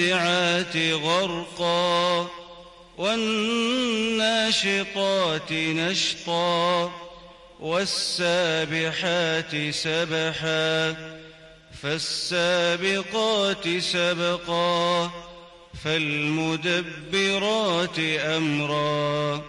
والنازعات غرقا والناشطات نشطا والسابحات سبحا فالسابقات سبقا فالمدبرات أمرا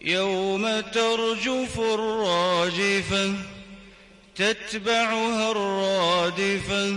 يوم ترجف الراجفة تتبعها الرادفة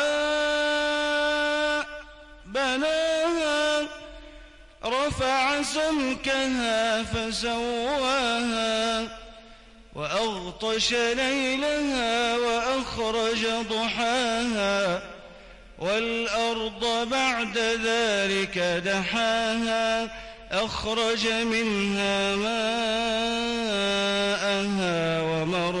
رفع سمكها فسواها وأغطش ليلها وأخرج ضحاها والأرض بعد ذلك دحاها أخرج منها ماءها ومرعاها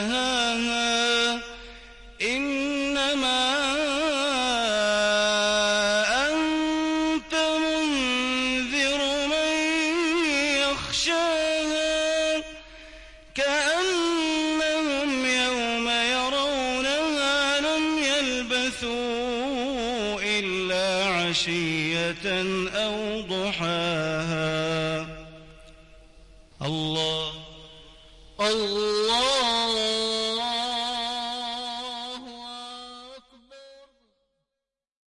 منتهاها إنما أنت منذر من يخشاها كأنهم يوم يرونها لم يلبثوا إلا عشية أو ضحاها. الله الله